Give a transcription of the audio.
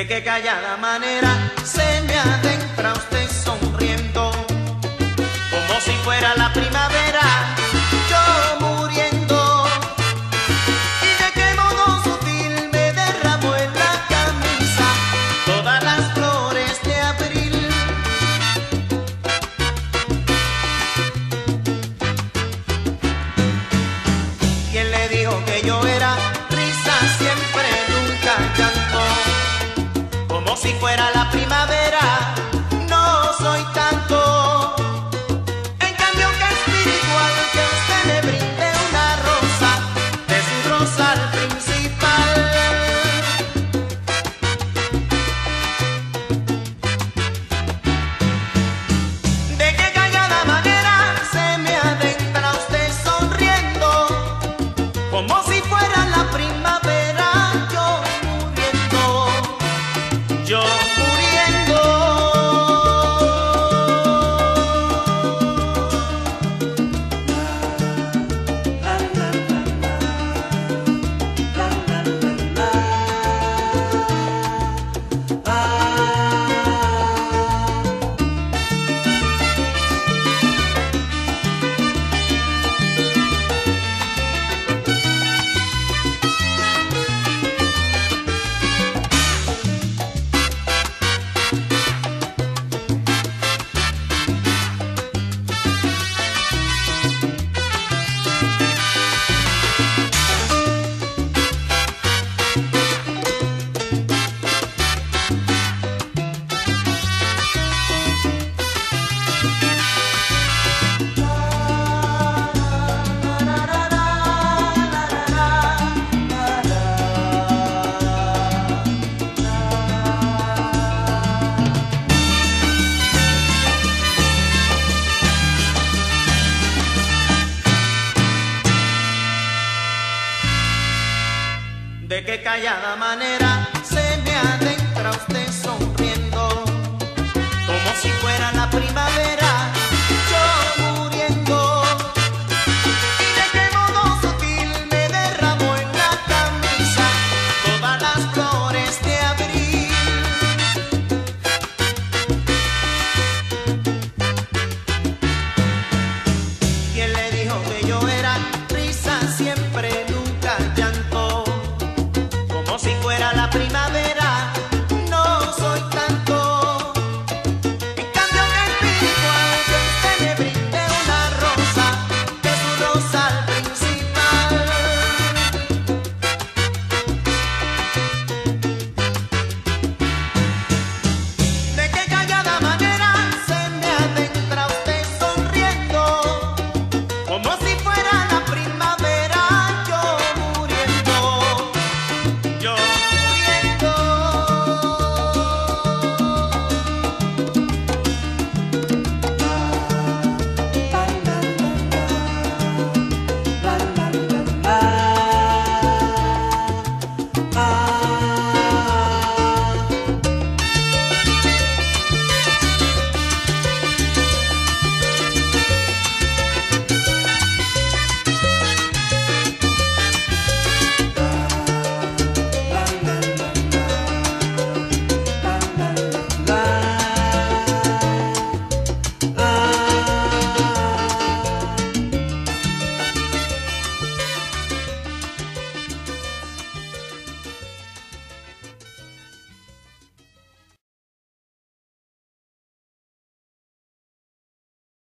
De qué callada manera se me adentra usted sonriendo, como si fuera la primera. De qué callada manera se me adentra usted son.